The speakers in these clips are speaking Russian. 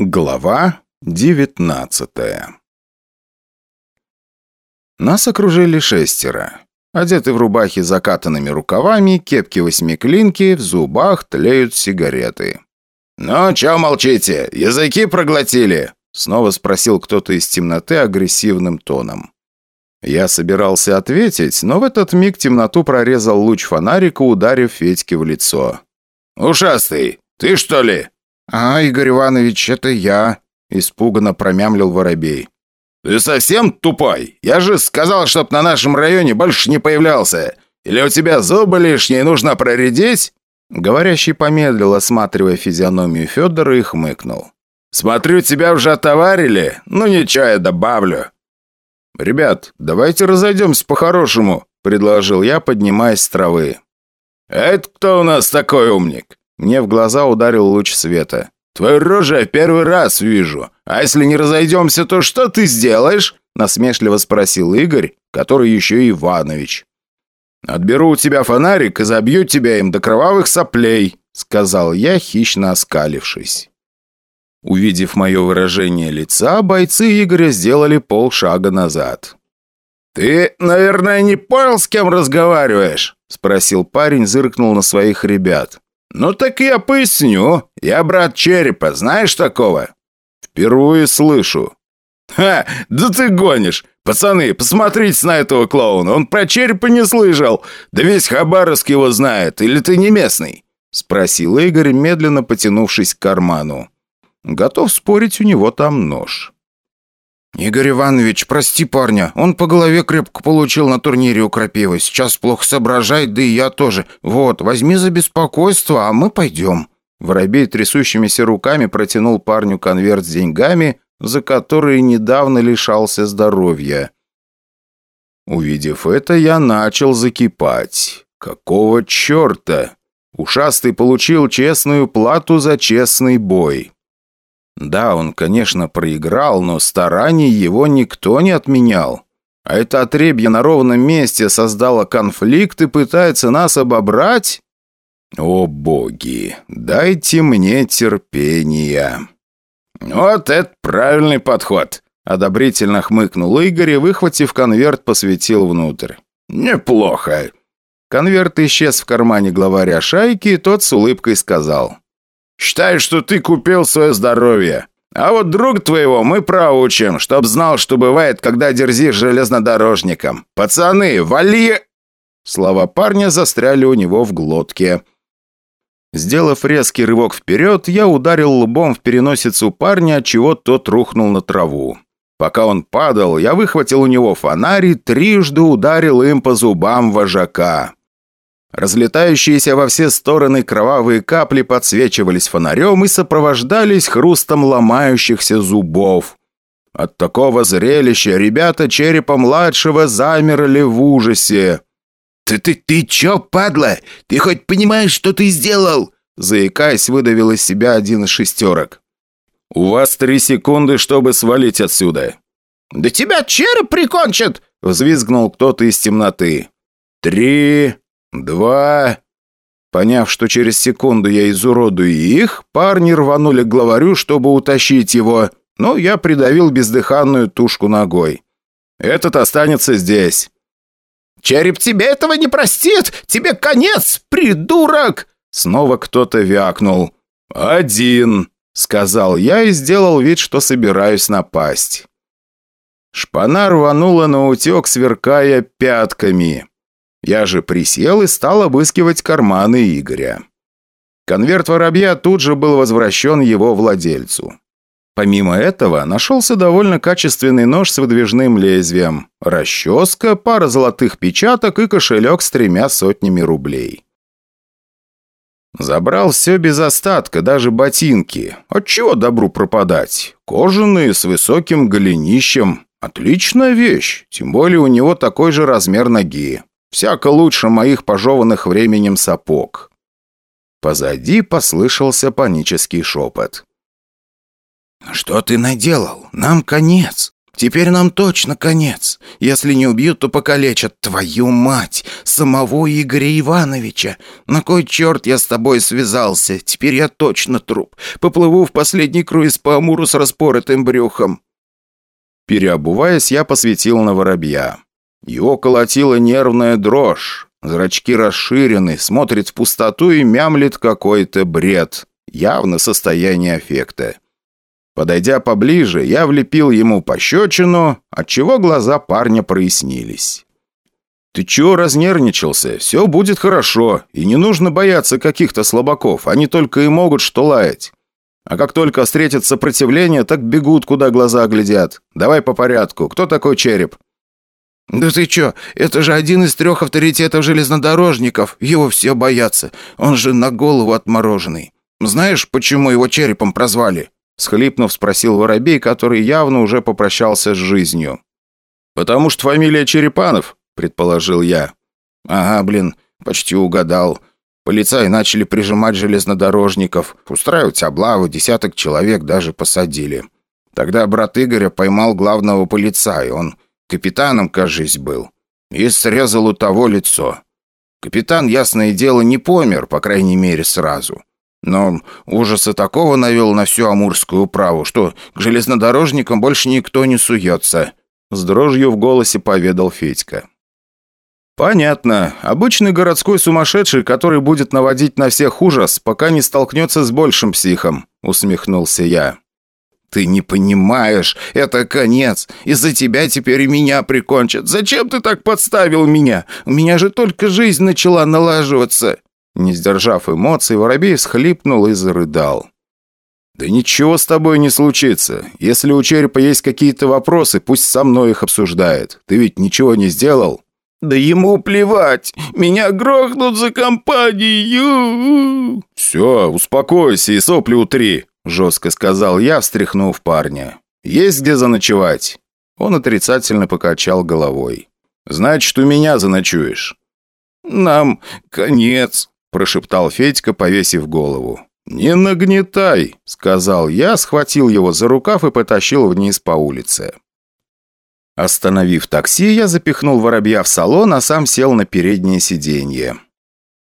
Глава девятнадцатая Нас окружили шестеро. Одеты в рубахи закатанными рукавами, кепки восьмиклинки, в зубах тлеют сигареты. «Ну, чё молчите? Языки проглотили?» Снова спросил кто-то из темноты агрессивным тоном. Я собирался ответить, но в этот миг темноту прорезал луч фонарика, ударив Федьке в лицо. «Ушастый, ты что ли?» «А, Игорь Иванович, это я», – испуганно промямлил воробей. «Ты совсем тупой? Я же сказал, чтоб на нашем районе больше не появлялся. Или у тебя зубы лишние, нужно проредить?» Говорящий помедлил, осматривая физиономию Федора и хмыкнул. «Смотрю, тебя уже отоварили? Ну ничего, я добавлю». «Ребят, давайте разойдемся по-хорошему», – предложил я, поднимаясь с травы. «Это кто у нас такой умник?» Мне в глаза ударил луч света. «Твою рожу я первый раз вижу. А если не разойдемся, то что ты сделаешь?» Насмешливо спросил Игорь, который еще и Иванович. «Отберу у тебя фонарик и забью тебя им до кровавых соплей», сказал я, хищно оскалившись. Увидев мое выражение лица, бойцы Игоря сделали полшага назад. «Ты, наверное, не понял, с кем разговариваешь?» Спросил парень, зыркнул на своих ребят. «Ну так я поясню. Я брат Черепа, знаешь такого?» «Впервые слышу». «Ха, да ты гонишь! Пацаны, посмотрите на этого клоуна, он про Черепа не слышал. Да весь Хабаровск его знает, или ты не местный?» Спросил Игорь, медленно потянувшись к карману. Готов спорить, у него там нож. «Игорь Иванович, прости парня. Он по голове крепко получил на турнире у Крапивы. Сейчас плохо соображает, да и я тоже. Вот, возьми за беспокойство, а мы пойдем». Воробей трясущимися руками протянул парню конверт с деньгами, за которые недавно лишался здоровья. Увидев это, я начал закипать. Какого черта? Ушастый получил честную плату за честный бой. Да, он, конечно, проиграл, но стараний его никто не отменял. А это отребье на ровном месте создало конфликт и пытается нас обобрать? О боги, дайте мне терпения. Вот это правильный подход. Одобрительно хмыкнул Игорь и, выхватив конверт, посветил внутрь. «Неплохо». Конверт исчез в кармане главаря шайки, и тот с улыбкой сказал. Считай, что ты купил свое здоровье. А вот друг твоего мы проучим, чтоб знал, что бывает, когда дерзишь железнодорожником. Пацаны, вали...» Слова парня застряли у него в глотке. Сделав резкий рывок вперед, я ударил лбом в переносицу парня, отчего тот рухнул на траву. Пока он падал, я выхватил у него фонарь и трижды ударил им по зубам вожака. Разлетающиеся во все стороны кровавые капли подсвечивались фонарем и сопровождались хрустом ломающихся зубов. От такого зрелища ребята черепа-младшего замерли в ужасе. «Ты, ты, ты чё, падла? Ты хоть понимаешь, что ты сделал?» Заикаясь, выдавил из себя один из шестерок. «У вас три секунды, чтобы свалить отсюда». «Да тебя череп прикончит!» Взвизгнул кто-то из темноты. «Три, «Два...» Поняв, что через секунду я изуродую их, парни рванули к главарю, чтобы утащить его, но я придавил бездыханную тушку ногой. «Этот останется здесь». «Череп тебе этого не простит! Тебе конец, придурок!» Снова кто-то вякнул. «Один», — сказал я и сделал вид, что собираюсь напасть. Шпана рванула на утек, сверкая пятками. Я же присел и стал обыскивать карманы Игоря. Конверт воробья тут же был возвращен его владельцу. Помимо этого, нашелся довольно качественный нож с выдвижным лезвием, расческа, пара золотых печаток и кошелек с тремя сотнями рублей. Забрал все без остатка, даже ботинки. Отчего добру пропадать? Кожаные, с высоким голенищем. Отличная вещь, тем более у него такой же размер ноги. Всяко лучше моих пожеванных временем сапог. Позади послышался панический шепот. «Что ты наделал? Нам конец. Теперь нам точно конец. Если не убьют, то покалечат твою мать, самого Игоря Ивановича. На кой черт я с тобой связался? Теперь я точно труп. Поплыву в последний круиз по Амуру с распоротым брюхом». Переобуваясь, я посветил на воробья. Его колотила нервная дрожь. Зрачки расширены, смотрит в пустоту и мямлит какой-то бред. Явно состояние аффекта. Подойдя поближе, я влепил ему пощечину, отчего глаза парня прояснились. «Ты чего разнервничался? Все будет хорошо, и не нужно бояться каких-то слабаков, они только и могут что лаять. А как только встретят сопротивление, так бегут, куда глаза глядят. Давай по порядку. Кто такой череп?» «Да ты чё, это же один из трех авторитетов железнодорожников. Его все боятся. Он же на голову отмороженный. Знаешь, почему его черепом прозвали?» Схлипнув, спросил Воробей, который явно уже попрощался с жизнью. «Потому что фамилия Черепанов», — предположил я. «Ага, блин, почти угадал. Полицаи начали прижимать железнодорожников, устраивать облавы, десяток человек даже посадили. Тогда брат Игоря поймал главного полицая, он капитаном, кажись, был, и срезал у того лицо. Капитан, ясное дело, не помер, по крайней мере, сразу. Но ужаса такого навел на всю Амурскую управу, что к железнодорожникам больше никто не суется», — с дрожью в голосе поведал Федька. «Понятно. Обычный городской сумасшедший, который будет наводить на всех ужас, пока не столкнется с большим психом», — усмехнулся я. «Ты не понимаешь, это конец. Из-за тебя теперь и меня прикончат. Зачем ты так подставил меня? У меня же только жизнь начала налаживаться. Не сдержав эмоций, воробей всхлипнул и зарыдал. «Да ничего с тобой не случится. Если у черепа есть какие-то вопросы, пусть со мной их обсуждает. Ты ведь ничего не сделал?» «Да ему плевать! Меня грохнут за компанию!» «Все, успокойся и сопли утри!» – жестко сказал я, встряхнув парня. «Есть где заночевать?» Он отрицательно покачал головой. «Значит, у меня заночуешь». «Нам конец», – прошептал Федька, повесив голову. «Не нагнетай», – сказал я, схватил его за рукав и потащил вниз по улице. Остановив такси, я запихнул воробья в салон, а сам сел на переднее сиденье.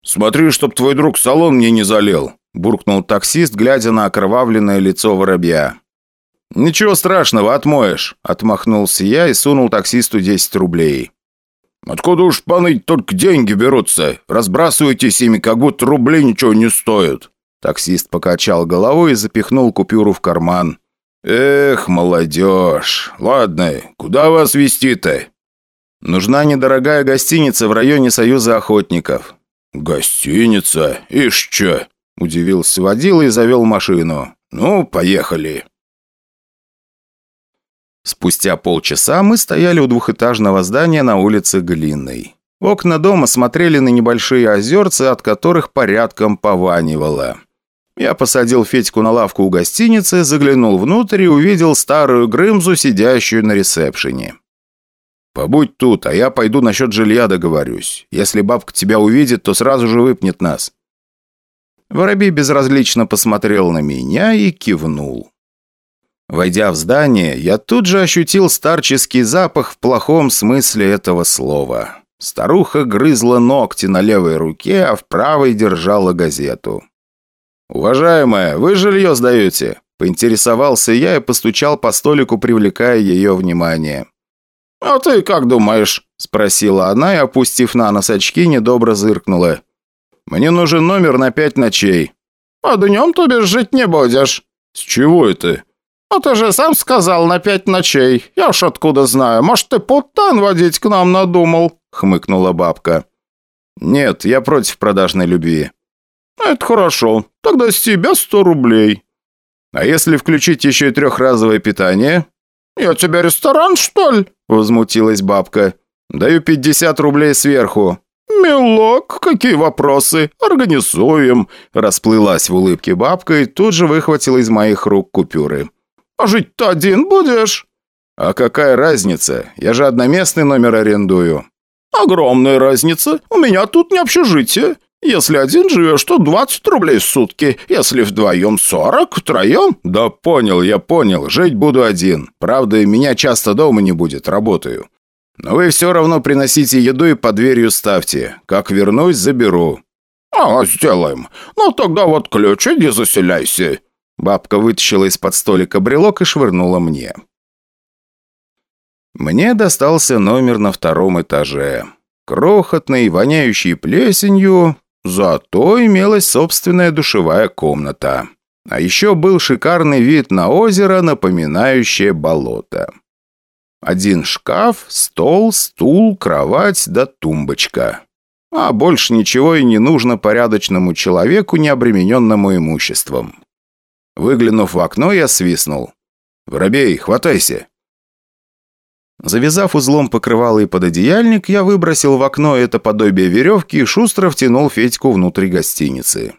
«Смотри, чтоб твой друг салон мне не залил», – буркнул таксист, глядя на окровавленное лицо воробья. «Ничего страшного, отмоешь», – отмахнулся я и сунул таксисту 10 рублей. «Откуда уж поныть только деньги берутся? Разбрасывайтесь ими, как будто рубли ничего не стоят». Таксист покачал головой и запихнул купюру в карман. «Эх, молодежь! Ладно, куда вас везти-то?» «Нужна недорогая гостиница в районе Союза охотников». «Гостиница? Ишь чё?» – удивился водила и завел машину. «Ну, поехали». Спустя полчаса мы стояли у двухэтажного здания на улице Глинной. Окна дома смотрели на небольшие озерца, от которых порядком пованивало. Я посадил Федьку на лавку у гостиницы, заглянул внутрь и увидел старую Грымзу, сидящую на ресепшене. «Побудь тут, а я пойду насчет жилья договорюсь. Если бабка тебя увидит, то сразу же выпнет нас». Воробей безразлично посмотрел на меня и кивнул. Войдя в здание, я тут же ощутил старческий запах в плохом смысле этого слова. Старуха грызла ногти на левой руке, а в правой держала газету. «Уважаемая, вы жилье сдаете?» Поинтересовался я и постучал по столику, привлекая ее внимание. «А ты как думаешь?» – спросила она и, опустив на нос очки, недобро зыркнула. «Мне нужен номер на пять ночей». «А днем ты без жить не будешь». «С чего это?» «А ты же сам сказал на пять ночей. Я уж откуда знаю. Может, ты путан водить к нам надумал?» — хмыкнула бабка. «Нет, я против продажной любви». «Это хорошо. Тогда с тебя сто рублей». «А если включить еще и трехразовое питание?» «Я тебе ресторан, что ли?» — возмутилась бабка. «Даю пятьдесят рублей сверху». «Милок, какие вопросы? Организуем!» Расплылась в улыбке бабка и тут же выхватила из моих рук купюры. «А жить-то один будешь?» «А какая разница? Я же одноместный номер арендую». «Огромная разница. У меня тут не общежитие. Если один живешь, то 20 рублей в сутки. Если вдвоем 40, втроем...» «Да понял, я понял. Жить буду один. Правда, меня часто дома не будет, работаю. Но вы все равно приносите еду и под дверью ставьте. Как вернусь, заберу». «А, сделаем. Ну тогда вот ключ, иди заселяйся». Бабка вытащила из-под столика брелок и швырнула мне. Мне достался номер на втором этаже. Крохотный, воняющий плесенью, зато имелась собственная душевая комната. А еще был шикарный вид на озеро, напоминающее болото. Один шкаф, стол, стул, кровать да тумбочка. А больше ничего и не нужно порядочному человеку, не обремененному имуществом. Выглянув в окно, я свистнул. «Воробей, хватайся!» Завязав узлом покрывало и пододеяльник, я выбросил в окно это подобие веревки и шустро втянул Федьку внутрь гостиницы.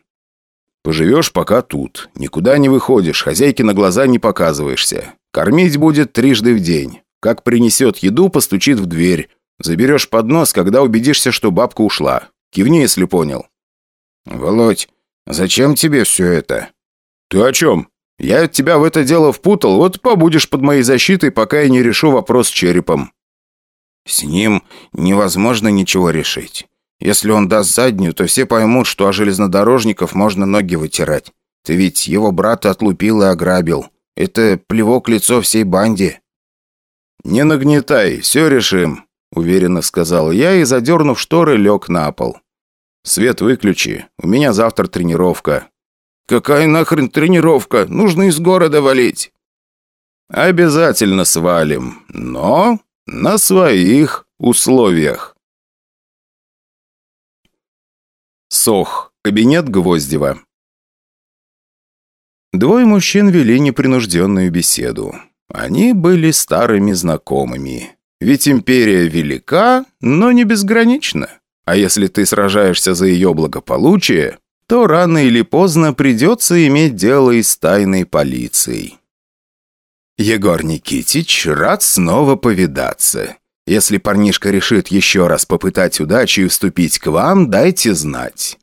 «Поживешь пока тут. Никуда не выходишь, хозяйке на глаза не показываешься. Кормить будет трижды в день. Как принесет еду, постучит в дверь. Заберешь поднос, когда убедишься, что бабка ушла. Кивни, если понял». «Володь, зачем тебе все это?» «Ты о чем? Я тебя в это дело впутал, вот побудешь под моей защитой, пока я не решу вопрос с черепом». «С ним невозможно ничего решить. Если он даст заднюю, то все поймут, что о железнодорожников можно ноги вытирать. Ты ведь его брата отлупил и ограбил. Это плевок лицо всей банде». «Не нагнетай, все решим», — уверенно сказал я и, задернув шторы, лег на пол. «Свет выключи, у меня завтра тренировка. «Какая нахрен тренировка? Нужно из города валить!» «Обязательно свалим, но на своих условиях». Сох. Кабинет Гвоздева. Двое мужчин вели непринужденную беседу. Они были старыми знакомыми. Ведь империя велика, но не безгранична. А если ты сражаешься за ее благополучие, то рано или поздно придется иметь дело и с тайной полицией. Егор Никитич рад снова повидаться. Если парнишка решит еще раз попытать удачи и вступить к вам, дайте знать».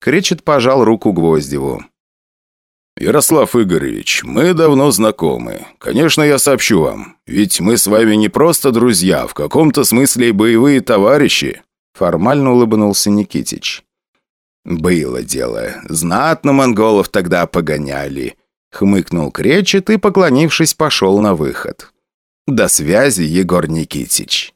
Кречет пожал руку Гвоздеву. «Ярослав Игоревич, мы давно знакомы. Конечно, я сообщу вам. Ведь мы с вами не просто друзья, а в каком-то смысле и боевые товарищи», формально улыбнулся Никитич. «Было дело. Знатно монголов тогда погоняли», — хмыкнул Кречет и, поклонившись, пошел на выход. «До связи, Егор Никитич».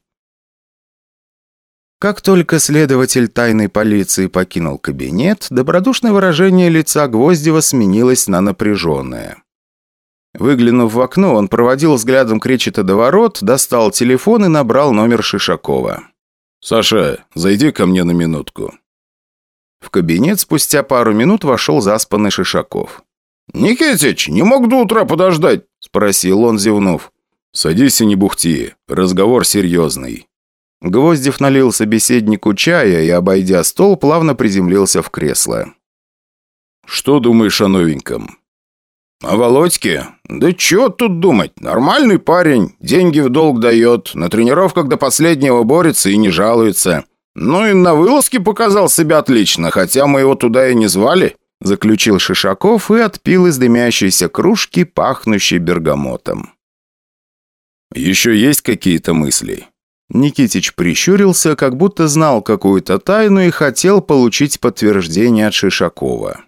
Как только следователь тайной полиции покинул кабинет, добродушное выражение лица Гвоздева сменилось на напряженное. Выглянув в окно, он проводил взглядом Кречета до ворот, достал телефон и набрал номер Шишакова. «Саша, зайди ко мне на минутку». В кабинет спустя пару минут вошел заспанный Шишаков. «Никитич, не мог до утра подождать?» – спросил он, зевнув. «Садись и не бухти. Разговор серьезный». Гвоздев налил собеседнику чая и, обойдя стол, плавно приземлился в кресло. «Что думаешь о новеньком?» «О Володьке? Да чё тут думать? Нормальный парень, деньги в долг дает, на тренировках до последнего борется и не жалуется. «Ну и на вылазке показал себя отлично, хотя мы его туда и не звали», заключил Шишаков и отпил из дымящейся кружки, пахнущей бергамотом. «Еще есть какие-то мысли?» Никитич прищурился, как будто знал какую-то тайну и хотел получить подтверждение от Шишакова.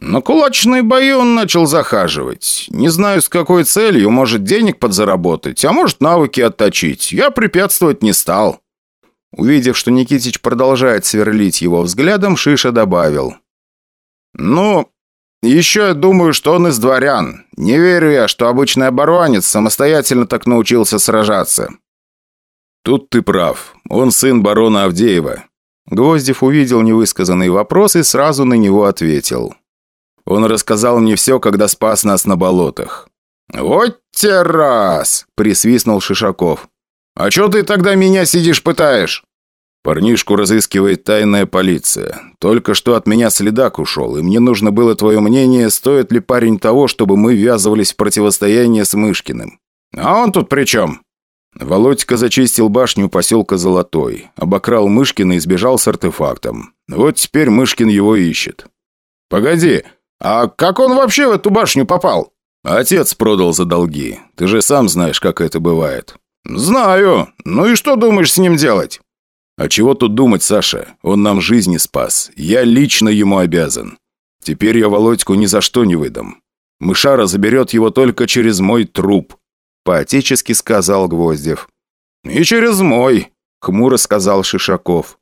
«На кулачные бои он начал захаживать. Не знаю, с какой целью, может, денег подзаработать, а может, навыки отточить. Я препятствовать не стал». Увидев, что Никитич продолжает сверлить его взглядом, Шиша добавил. «Ну, еще я думаю, что он из дворян. Не верю я, что обычный оборонец самостоятельно так научился сражаться». «Тут ты прав. Он сын барона Авдеева». Гвоздев увидел невысказанный вопрос и сразу на него ответил. «Он рассказал мне все, когда спас нас на болотах». «Вот те раз!» – присвистнул Шишаков. «А чё ты тогда меня сидишь пытаешь?» «Парнишку разыскивает тайная полиция. Только что от меня следак ушел, и мне нужно было твое мнение, стоит ли парень того, чтобы мы ввязывались в противостояние с Мышкиным». «А он тут при чем?» Володька зачистил башню поселка Золотой, обокрал Мышкина и сбежал с артефактом. Вот теперь Мышкин его ищет. Погоди, а как он вообще в эту башню попал? Отец продал за долги. Ты же сам знаешь, как это бывает. Знаю. Ну и что думаешь с ним делать? А чего тут думать, Саша? Он нам жизни спас. Я лично ему обязан. Теперь я Володьку ни за что не выдам. Мышара заберет его только через мой труп», — поотечески сказал Гвоздев. «И через мой», — хмуро сказал Шишаков.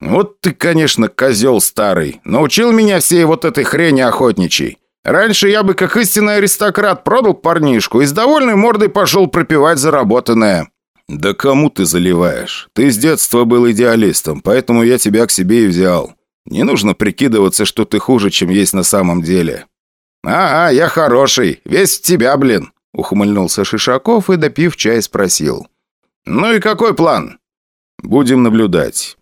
«Вот ты, конечно, козел старый. Научил меня всей вот этой хрени охотничьей. Раньше я бы, как истинный аристократ, продал парнишку и с довольной мордой пошел пропивать заработанное». «Да кому ты заливаешь? Ты с детства был идеалистом, поэтому я тебя к себе и взял. Не нужно прикидываться, что ты хуже, чем есть на самом деле. «Ага, я хороший. Весь в тебя, блин!» Ухмыльнулся Шишаков и, допив чай, спросил. «Ну и какой план?» «Будем наблюдать».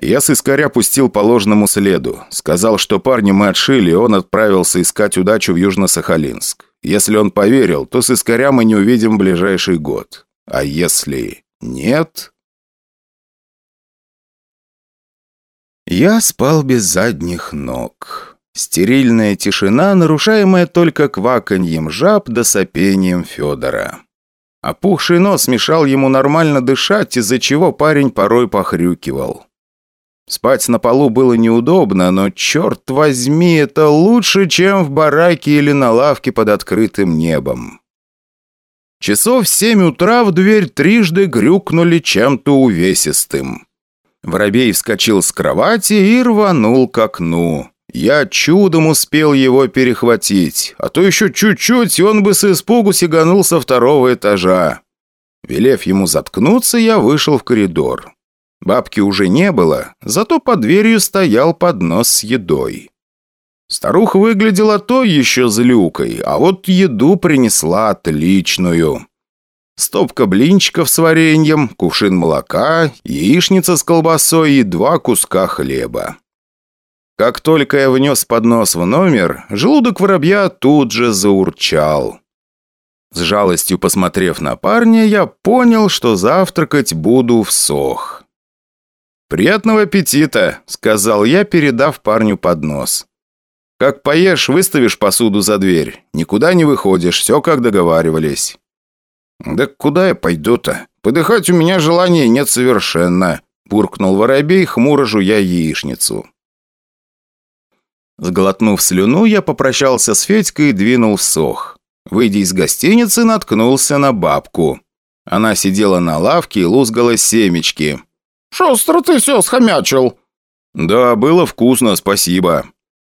Я с искоря пустил по ложному следу. Сказал, что парня мы отшили, и он отправился искать удачу в Южно-Сахалинск. Если он поверил, то с искоря мы не увидим в ближайший год. А если нет... Я спал без задних ног. Стерильная тишина, нарушаемая только кваканьем жаб да сопением Федора. Опухший нос мешал ему нормально дышать, из-за чего парень порой похрюкивал. Спать на полу было неудобно, но, черт возьми, это лучше, чем в бараке или на лавке под открытым небом. Часов в семь утра в дверь трижды грюкнули чем-то увесистым. Воробей вскочил с кровати и рванул к окну. Я чудом успел его перехватить, а то еще чуть-чуть, и он бы с испугу сиганул со второго этажа. Велев ему заткнуться, я вышел в коридор. Бабки уже не было, зато под дверью стоял поднос с едой. Старуха выглядела то еще злюкой, а вот еду принесла отличную. Стопка блинчиков с вареньем, кувшин молока, яичница с колбасой и два куска хлеба. Как только я внес поднос в номер, желудок воробья тут же заурчал. С жалостью посмотрев на парня, я понял, что завтракать буду всох. «Приятного аппетита!» – сказал я, передав парню поднос. «Как поешь, выставишь посуду за дверь. Никуда не выходишь, все как договаривались». «Да куда я пойду-то? Подыхать у меня желания нет совершенно», – буркнул воробей, хмуро жуя яичницу. Сглотнув слюну, я попрощался с Федькой и двинул в сох. Выйдя из гостиницы, наткнулся на бабку. Она сидела на лавке и лузгала семечки. «Шустро ты все схомячил!» «Да, было вкусно, спасибо».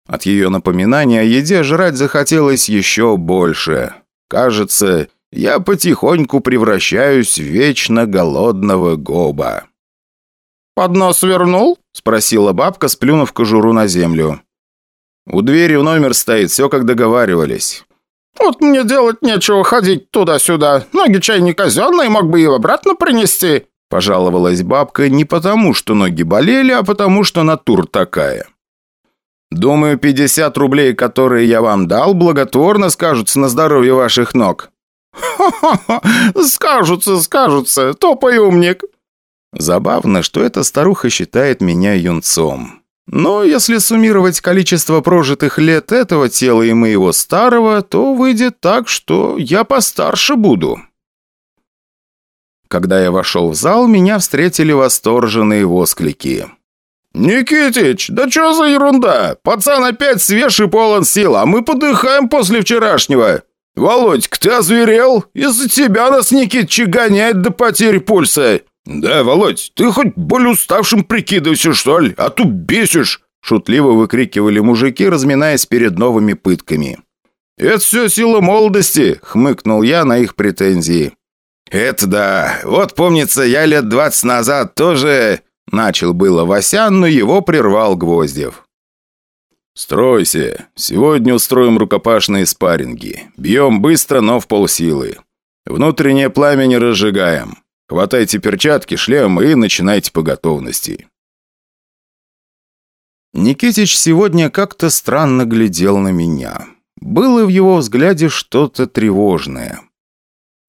От ее напоминания о еде жрать захотелось еще больше. Кажется, я потихоньку превращаюсь в вечно голодного гоба. «Поднос вернул?» – спросила бабка, сплюнув кожуру на землю. У двери в номер стоит, все как договаривались». «Вот мне делать нечего ходить туда-сюда. Ноги чай не казенные, мог бы и обратно принести», – пожаловалась бабка не потому, что ноги болели, а потому, что натур такая. «Думаю, 50 рублей, которые я вам дал, благотворно скажутся на здоровье ваших ног». «Ха-ха-ха! Скажутся, скажутся! Топай, умник!» Забавно, что эта старуха считает меня юнцом. Но если суммировать количество прожитых лет этого тела и моего старого, то выйдет так, что я постарше буду. Когда я вошел в зал, меня встретили восторженные восклики. «Никитич, да что за ерунда? Пацан опять свеж и полон сил, а мы подыхаем после вчерашнего. Володька, ты озверел? Из-за тебя нас Никитич гоняет до потери пульса. «Да, Володь, ты хоть более уставшим прикидывайся, что ли, а то бесишь!» Шутливо выкрикивали мужики, разминаясь перед новыми пытками. «Это все сила молодости!» — хмыкнул я на их претензии. «Это да! Вот, помнится, я лет двадцать назад тоже...» Начал было Васян, но его прервал Гвоздев. «Стройся. Сегодня устроим рукопашные спарринги. Бьем быстро, но в полсилы. Внутреннее пламя не разжигаем. Хватайте перчатки, шлем и начинайте по готовности». Никитич сегодня как-то странно глядел на меня. Было в его взгляде что-то тревожное.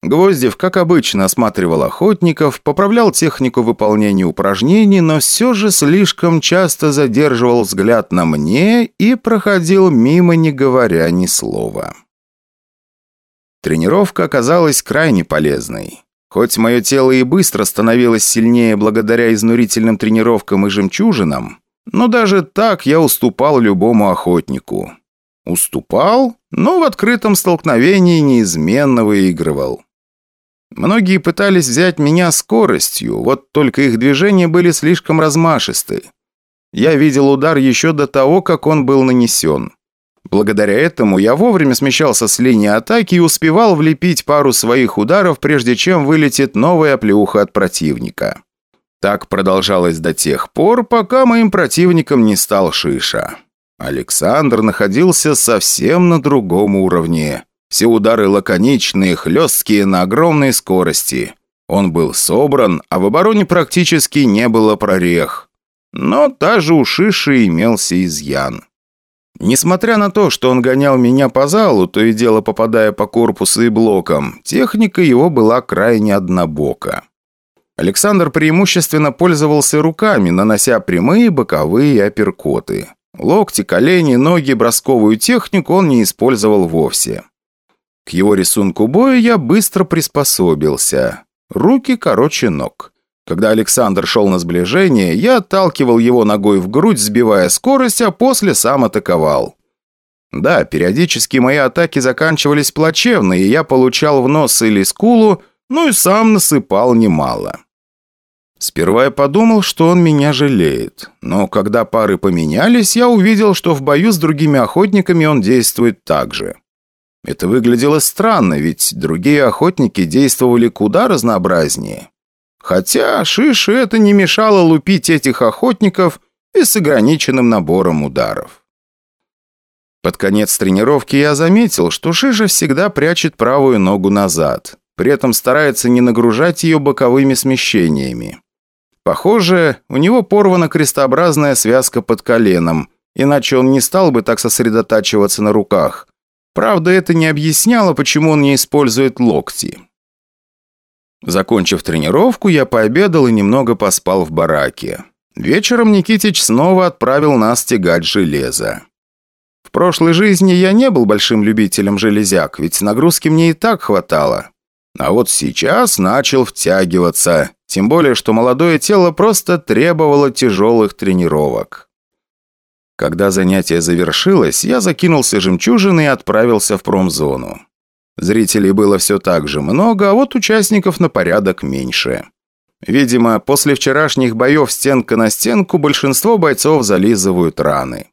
Гвоздев, как обычно, осматривал охотников, поправлял технику выполнения упражнений, но все же слишком часто задерживал взгляд на мне и проходил мимо, не говоря ни слова. Тренировка оказалась крайне полезной. Хоть мое тело и быстро становилось сильнее благодаря изнурительным тренировкам и жемчужинам, но даже так я уступал любому охотнику. Уступал, но в открытом столкновении неизменно выигрывал. Многие пытались взять меня скоростью, вот только их движения были слишком размашисты. Я видел удар еще до того, как он был нанесен. Благодаря этому я вовремя смещался с линии атаки и успевал влепить пару своих ударов, прежде чем вылетит новая плюха от противника. Так продолжалось до тех пор, пока моим противником не стал Шиша. Александр находился совсем на другом уровне. Все удары лаконичные, хлесткие, на огромной скорости. Он был собран, а в обороне практически не было прорех. Но даже у Шиши имелся изъян. Несмотря на то, что он гонял меня по залу, то и дело попадая по корпусу и блокам, техника его была крайне однобока. Александр преимущественно пользовался руками, нанося прямые боковые апперкоты. Локти, колени, ноги, бросковую технику он не использовал вовсе. К его рисунку боя я быстро приспособился. Руки короче ног. Когда Александр шел на сближение, я отталкивал его ногой в грудь, сбивая скорость, а после сам атаковал. Да, периодически мои атаки заканчивались плачевно, и я получал в нос или скулу, ну и сам насыпал немало. Сперва я подумал, что он меня жалеет. Но когда пары поменялись, я увидел, что в бою с другими охотниками он действует так же. Это выглядело странно, ведь другие охотники действовали куда разнообразнее. Хотя Шиши это не мешало лупить этих охотников и с ограниченным набором ударов. Под конец тренировки я заметил, что Шиша всегда прячет правую ногу назад, при этом старается не нагружать ее боковыми смещениями. Похоже, у него порвана крестообразная связка под коленом, иначе он не стал бы так сосредотачиваться на руках, Правда, это не объясняло, почему он не использует локти. Закончив тренировку, я пообедал и немного поспал в бараке. Вечером Никитич снова отправил нас тягать железо. В прошлой жизни я не был большим любителем железяк, ведь нагрузки мне и так хватало. А вот сейчас начал втягиваться, тем более, что молодое тело просто требовало тяжелых тренировок. Когда занятие завершилось, я закинулся жемчужиной и отправился в промзону. Зрителей было все так же много, а вот участников на порядок меньше. Видимо, после вчерашних боев стенка на стенку большинство бойцов зализывают раны.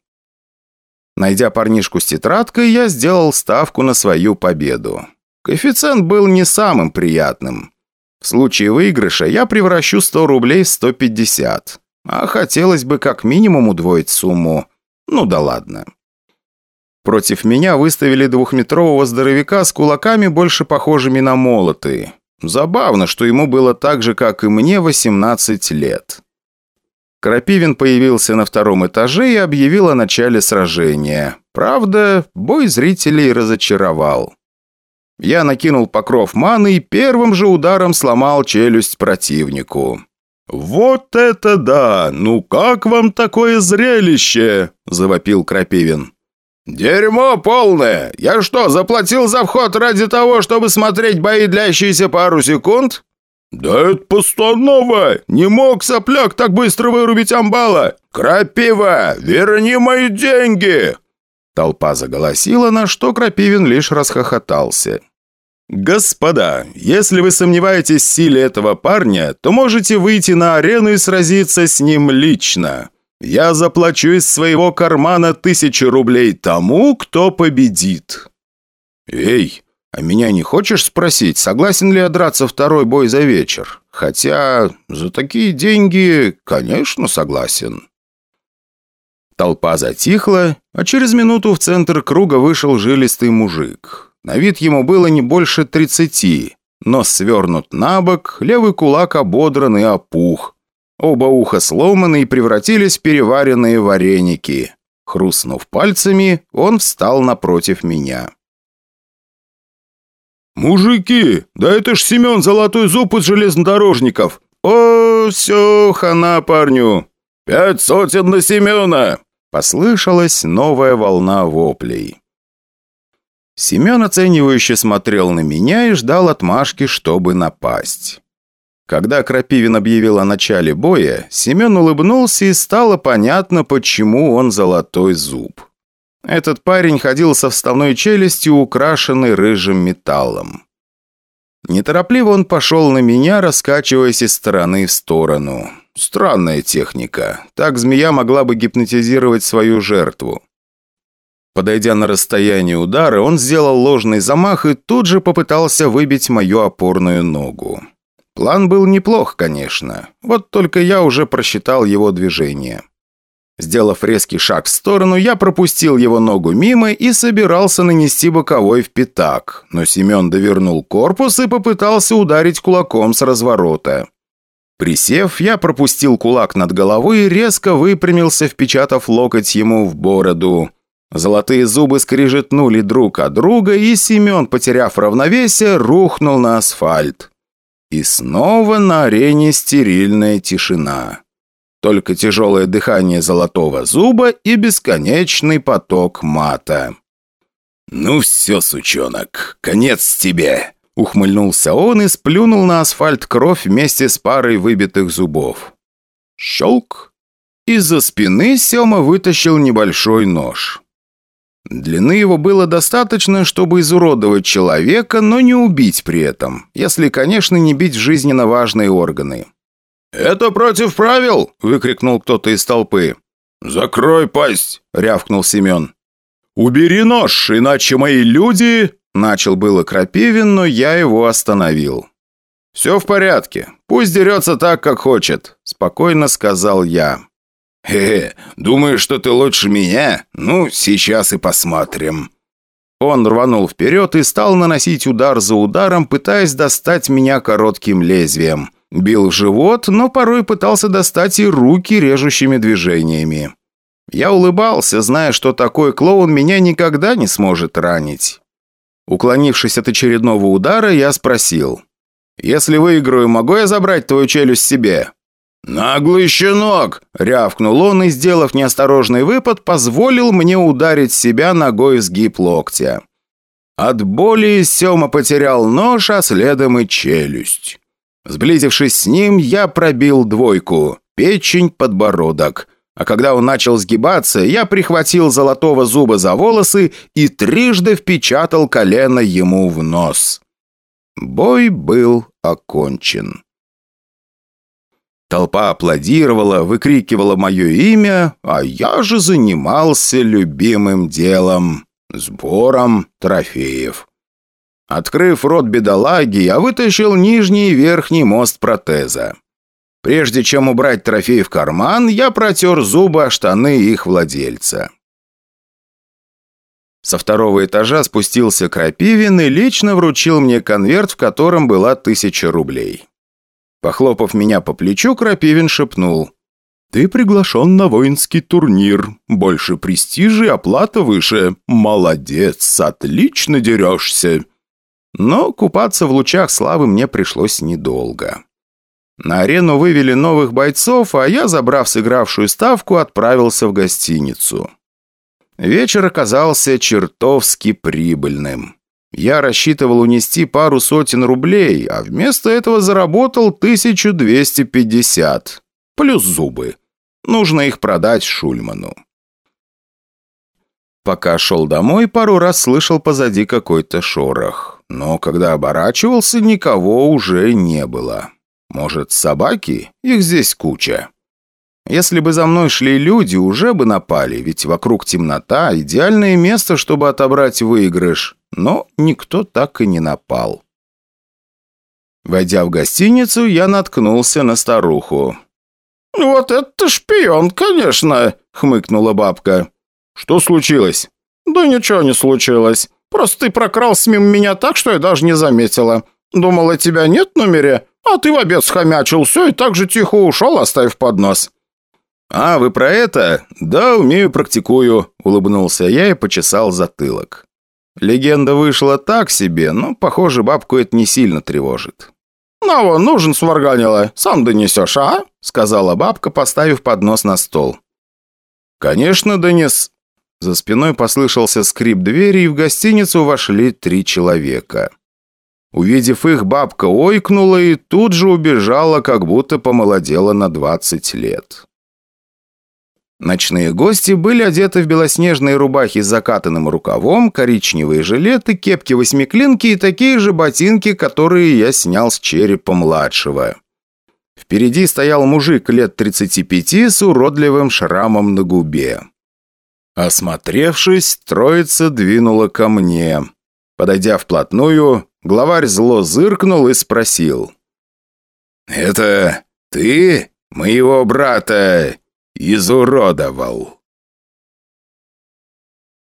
Найдя парнишку с тетрадкой, я сделал ставку на свою победу. Коэффициент был не самым приятным. В случае выигрыша я превращу 100 рублей в 150. А хотелось бы как минимум удвоить сумму. Ну да ладно. Против меня выставили двухметрового здоровяка с кулаками, больше похожими на молоты. Забавно, что ему было так же, как и мне, 18 лет. Крапивин появился на втором этаже и объявил о начале сражения. Правда, бой зрителей разочаровал. Я накинул покров маны и первым же ударом сломал челюсть противнику. «Вот это да! Ну как вам такое зрелище?» – завопил Крапивин. «Дерьмо полное! Я что, заплатил за вход ради того, чтобы смотреть бои, длящиеся пару секунд?» «Да это постанова! Не мог сопляк так быстро вырубить амбала! Крапива, верни мои деньги!» Толпа заголосила, на что Крапивин лишь расхохотался. «Господа, если вы сомневаетесь в силе этого парня, то можете выйти на арену и сразиться с ним лично. Я заплачу из своего кармана тысячу рублей тому, кто победит». «Эй, а меня не хочешь спросить, согласен ли я драться второй бой за вечер? Хотя за такие деньги, конечно, согласен». Толпа затихла, а через минуту в центр круга вышел жилистый мужик. На вид ему было не больше тридцати. Нос свернут на бок, левый кулак ободран и опух. Оба уха сломаны и превратились в переваренные вареники. Хрустнув пальцами, он встал напротив меня. «Мужики, да это ж Семен Золотой Зуб из железнодорожников! О, все, хана парню! Пять сотен на Семена!» Послышалась новая волна воплей. Семен оценивающе смотрел на меня и ждал отмашки, чтобы напасть. Когда Крапивин объявил о начале боя, Семен улыбнулся и стало понятно, почему он золотой зуб. Этот парень ходил со вставной челюстью, украшенной рыжим металлом. Неторопливо он пошел на меня, раскачиваясь из стороны в сторону. Странная техника. Так змея могла бы гипнотизировать свою жертву. Подойдя на расстояние удара, он сделал ложный замах и тут же попытался выбить мою опорную ногу. План был неплох, конечно. Вот только я уже просчитал его движение. Сделав резкий шаг в сторону, я пропустил его ногу мимо и собирался нанести боковой в пятак. Но Семен довернул корпус и попытался ударить кулаком с разворота. Присев, я пропустил кулак над головой и резко выпрямился, впечатав локоть ему в бороду. Золотые зубы скрижетнули друг от друга, и Семен, потеряв равновесие, рухнул на асфальт. И снова на арене стерильная тишина. Только тяжелое дыхание золотого зуба и бесконечный поток мата. «Ну все, сучонок, конец тебе!» Ухмыльнулся он и сплюнул на асфальт кровь вместе с парой выбитых зубов. Щелк! Из-за спины Сема вытащил небольшой нож. Длины его было достаточно, чтобы изуродовать человека, но не убить при этом, если, конечно, не бить жизненно важные органы. «Это против правил!» – выкрикнул кто-то из толпы. «Закрой пасть!» – рявкнул Семен. «Убери нож, иначе мои люди...» – начал было Крапивин, но я его остановил. «Все в порядке. Пусть дерется так, как хочет», – спокойно сказал я. «Хе-хе, думаешь, что ты лучше меня? Ну, сейчас и посмотрим». Он рванул вперед и стал наносить удар за ударом, пытаясь достать меня коротким лезвием. Бил в живот, но порой пытался достать и руки режущими движениями. Я улыбался, зная, что такой клоун меня никогда не сможет ранить. Уклонившись от очередного удара, я спросил. «Если выиграю, могу я забрать твою челюсть себе?» «Наглый щенок!» – рявкнул он и, сделав неосторожный выпад, позволил мне ударить себя ногой в сгиб локтя. От боли Сема потерял нож, а следом и челюсть. Сблизившись с ним, я пробил двойку. Печень, подбородок. А когда он начал сгибаться, я прихватил золотого зуба за волосы и трижды впечатал колено ему в нос. Бой был окончен. Толпа аплодировала, выкрикивала мое имя, а я же занимался любимым делом – сбором трофеев. Открыв рот бедолаги, я вытащил нижний и верхний мост протеза. Прежде чем убрать трофей в карман, я протер зубы о штаны их владельца. Со второго этажа спустился Крапивин и лично вручил мне конверт, в котором была тысяча рублей. Похлопав меня по плечу, Крапивин шепнул. «Ты приглашен на воинский турнир. Больше престижа и оплата выше. Молодец, отлично дерешься. Но купаться в лучах славы мне пришлось недолго. На арену вывели новых бойцов, а я, забрав сыгравшую ставку, отправился в гостиницу. Вечер оказался чертовски прибыльным. Я рассчитывал унести пару сотен рублей, а вместо этого заработал 1250. Плюс зубы. Нужно их продать Шульману. Пока шел домой, пару раз слышал позади какой-то шорох. Но когда оборачивался, никого уже не было. Может, собаки? Их здесь куча. Если бы за мной шли люди, уже бы напали, ведь вокруг темнота, идеальное место, чтобы отобрать выигрыш. Но никто так и не напал. Войдя в гостиницу, я наткнулся на старуху. «Вот это шпион, конечно!» — хмыкнула бабка. «Что случилось?» «Да ничего не случилось. Просто ты прокрался мимо меня так, что я даже не заметила. Думала, тебя нет в номере, а ты в обед схомячил все и так же тихо ушел, оставив поднос». «А, вы про это? Да, умею, практикую», — улыбнулся я и почесал затылок. Легенда вышла так себе, но, похоже, бабку это не сильно тревожит. «Ну, вон, нужен сварганила. Сам донесешь, а?» — сказала бабка, поставив поднос на стол. «Конечно, донес...» За спиной послышался скрип двери, и в гостиницу вошли три человека. Увидев их, бабка ойкнула и тут же убежала, как будто помолодела на 20 лет. Ночные гости были одеты в белоснежные рубахи с закатанным рукавом, коричневые жилеты, кепки-восьмиклинки и такие же ботинки, которые я снял с черепа младшего. Впереди стоял мужик лет 35 с уродливым шрамом на губе. Осмотревшись, троица двинула ко мне. Подойдя вплотную, главарь зло зыркнул и спросил. «Это ты моего брата изуродовал?»